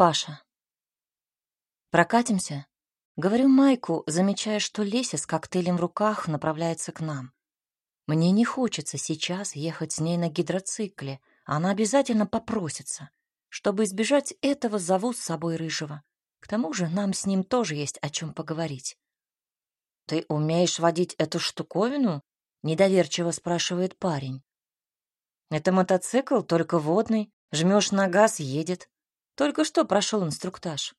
Паша. Прокатимся? Говорю Майку, замечая, что Леся с коктейлем в руках направляется к нам. Мне не хочется сейчас ехать с ней на гидроцикле, она обязательно попросится. Чтобы избежать этого, зову с собой Рыжего. К тому же нам с ним тоже есть о чем поговорить. «Ты умеешь водить эту штуковину?» — недоверчиво спрашивает парень. «Это мотоцикл, только водный. Жмешь на газ — едет. Только что прошел инструктаж».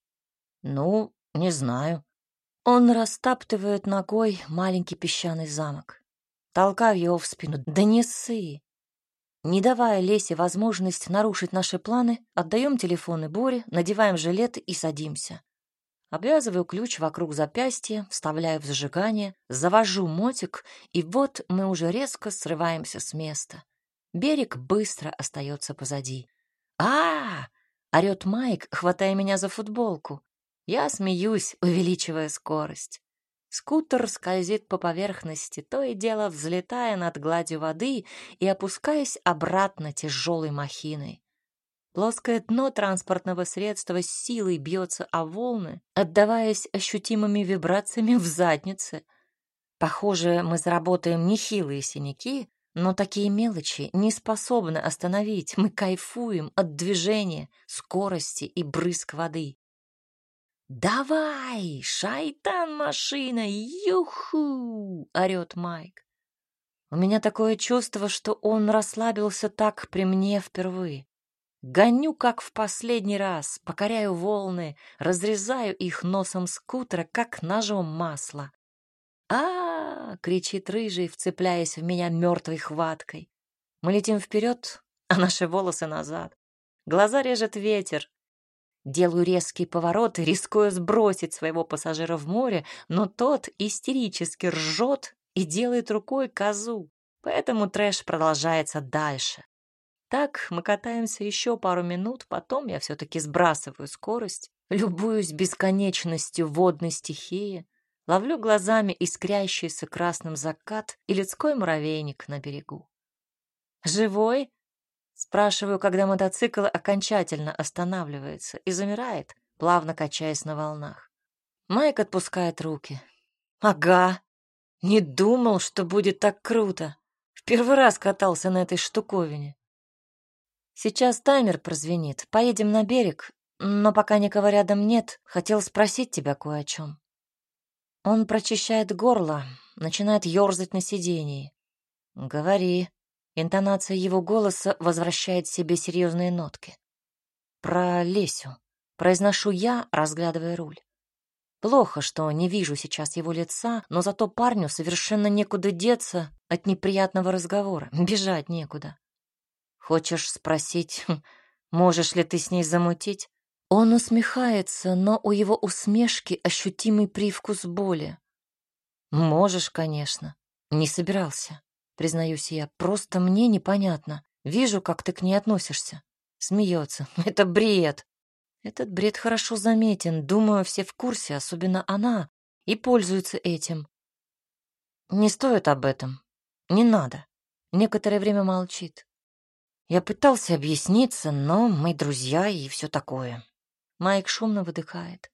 «Ну, не знаю». Он растаптывает ногой маленький песчаный замок. Толкаю его в спину. «Да не ссы!» Не давая Лесе возможность нарушить наши планы, отдаем телефоны Боре, надеваем жилет и садимся. Обвязываю ключ вокруг запястья, вставляю в зажигание, завожу мотик, и вот мы уже резко срываемся с места. Берег быстро остается позади. а, -а, -а орёт Майк, хватая меня за футболку. Я смеюсь, увеличивая скорость. Скутер скользит по поверхности, то и дело взлетая над гладью воды и опускаясь обратно тяжелой махиной. Плоское дно транспортного средства с силой бьется о волны, отдаваясь ощутимыми вибрациями в заднице. Похоже, мы заработаем нехилые синяки, но такие мелочи не способны остановить. Мы кайфуем от движения, скорости и брызг воды. «Давай, шайтан-машина, юху!» — орёт Майк. У меня такое чувство, что он расслабился так при мне впервые. Гоню, как в последний раз, покоряю волны, разрезаю их носом скутера, как ножом масла. А, кричит рыжий, вцепляясь в меня мертвой хваткой. Мы летим вперед, а наши волосы назад. Глаза режет ветер, Делаю резкий поворот, рискуя сбросить своего пассажира в море, но тот истерически ржет и делает рукой козу. Поэтому трэш продолжается дальше. Так мы катаемся еще пару минут, потом я все-таки сбрасываю скорость, любуюсь бесконечностью водной стихии, ловлю глазами искрящийся красным закат и людской муравейник на берегу. «Живой?» Спрашиваю, когда мотоцикл окончательно останавливается и замирает, плавно качаясь на волнах. Майк отпускает руки. «Ага, не думал, что будет так круто. В первый раз катался на этой штуковине. Сейчас таймер прозвенит, поедем на берег, но пока никого рядом нет, хотел спросить тебя кое о чем». Он прочищает горло, начинает ерзать на сидении. «Говори», Интонация его голоса возвращает себе серьезные нотки. «Про Лесю», — произношу я, разглядывая руль. Плохо, что не вижу сейчас его лица, но зато парню совершенно некуда деться от неприятного разговора, бежать некуда. Хочешь спросить, можешь ли ты с ней замутить? Он усмехается, но у его усмешки ощутимый привкус боли. Можешь, конечно. Не собирался признаюсь я. Просто мне непонятно. Вижу, как ты к ней относишься. Смеется. Это бред. Этот бред хорошо заметен. Думаю, все в курсе, особенно она, и пользуются этим. Не стоит об этом. Не надо. Некоторое время молчит. Я пытался объясниться, но мы друзья и все такое. Майк шумно выдыхает.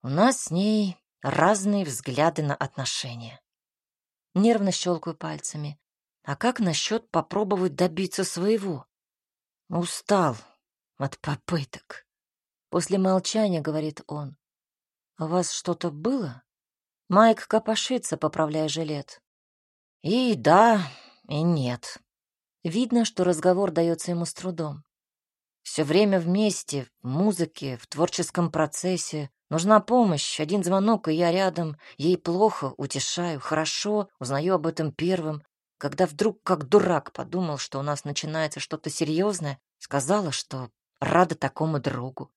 У нас с ней разные взгляды на отношения. Нервно щелкаю пальцами. А как насчет попробовать добиться своего? Устал от попыток. После молчания говорит он. «У вас что-то было?» Майк копошится, поправляя жилет. И да, и нет. Видно, что разговор дается ему с трудом. Все время вместе, в музыке, в творческом процессе. Нужна помощь, один звонок, и я рядом. Ей плохо, утешаю, хорошо, узнаю об этом первым когда вдруг, как дурак, подумал, что у нас начинается что-то серьезное, сказала, что рада такому другу.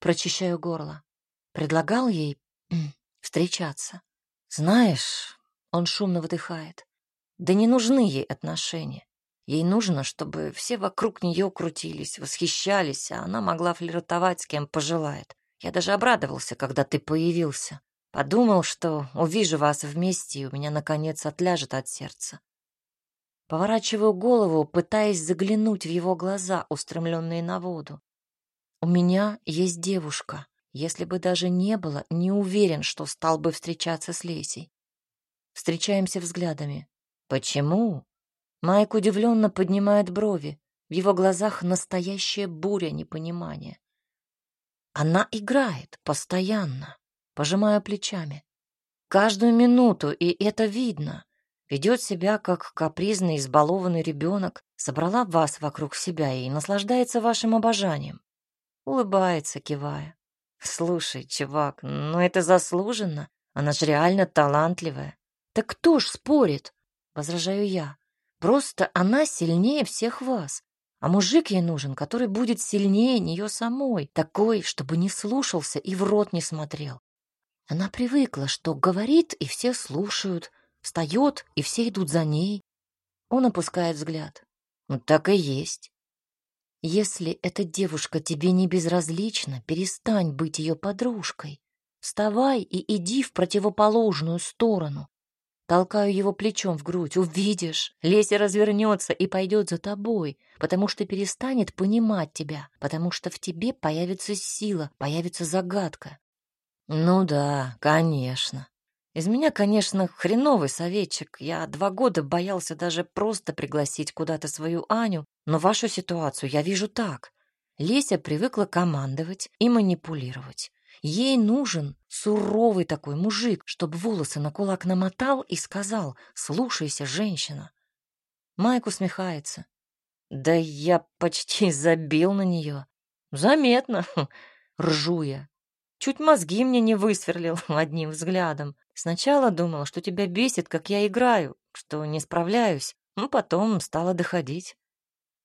Прочищаю горло. Предлагал ей встречаться. Знаешь, он шумно выдыхает. Да не нужны ей отношения. Ей нужно, чтобы все вокруг нее крутились, восхищались, а она могла флиртовать с кем пожелает. Я даже обрадовался, когда ты появился. Подумал, что увижу вас вместе, и у меня, наконец, отляжет от сердца. Поворачиваю голову, пытаясь заглянуть в его глаза, устремленные на воду. У меня есть девушка. Если бы даже не было, не уверен, что стал бы встречаться с Лесей. Встречаемся взглядами. Почему? Майк удивленно поднимает брови. В его глазах настоящая буря непонимания. Она играет постоянно, пожимая плечами. Каждую минуту, и это видно. Ведет себя, как капризный, избалованный ребенок, собрала вас вокруг себя и наслаждается вашим обожанием. Улыбается, кивая. Слушай, чувак, ну это заслуженно. Она же реально талантливая. Так кто ж спорит? Возражаю я. Просто она сильнее всех вас. А мужик ей нужен, который будет сильнее нее самой, такой, чтобы не слушался и в рот не смотрел. Она привыкла, что говорит, и все слушают, встает, и все идут за ней. Он опускает взгляд. Ну, так и есть. Если эта девушка тебе не безразлична, перестань быть ее подружкой. Вставай и иди в противоположную сторону. Толкаю его плечом в грудь. Увидишь, Леся развернется и пойдет за тобой, потому что перестанет понимать тебя, потому что в тебе появится сила, появится загадка. Ну да, конечно. Из меня, конечно, хреновый советчик. Я два года боялся даже просто пригласить куда-то свою Аню, но вашу ситуацию я вижу так. Леся привыкла командовать и манипулировать. Ей нужен суровый такой мужик, чтобы волосы на кулак намотал и сказал «Слушайся, женщина». Майк усмехается. «Да я почти забил на нее. Заметно, ржу я. Чуть мозги мне не высверлил одним взглядом. Сначала думал, что тебя бесит, как я играю, что не справляюсь, но потом стало доходить.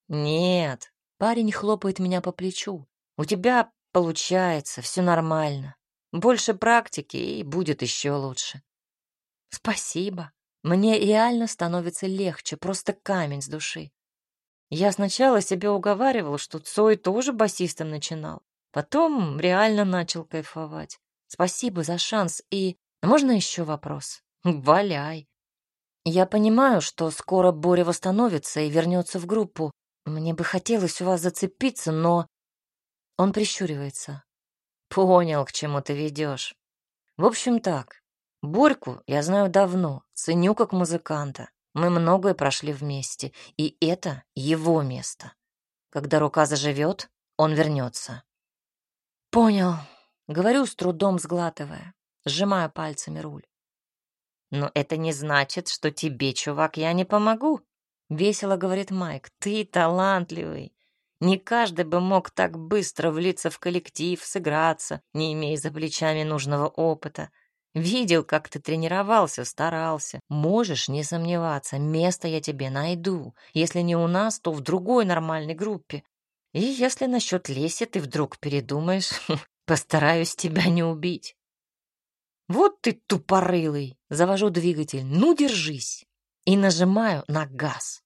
Нет, парень хлопает меня по плечу. У тебя получается, все нормально. Больше практики, и будет еще лучше. Спасибо. Мне реально становится легче, просто камень с души. Я сначала себе уговаривал, что Цой тоже басистом начинал. Потом реально начал кайфовать. Спасибо за шанс и можно еще вопрос? Валяй. Я понимаю, что скоро Боря восстановится и вернется в группу. Мне бы хотелось у вас зацепиться, но... Он прищуривается. Понял, к чему ты ведешь. В общем так, Борьку я знаю давно, ценю как музыканта. Мы многое прошли вместе, и это его место. Когда рука заживет, он вернется. Понял, говорю с трудом сглатывая сжимая пальцами руль. «Но это не значит, что тебе, чувак, я не помогу», — весело говорит Майк. «Ты талантливый. Не каждый бы мог так быстро влиться в коллектив, сыграться, не имея за плечами нужного опыта. Видел, как ты тренировался, старался. Можешь не сомневаться, место я тебе найду. Если не у нас, то в другой нормальной группе. И если насчет Леси ты вдруг передумаешь, постараюсь тебя не убить. Вот ты тупорылый. Завожу двигатель. Ну, держись. И нажимаю на газ.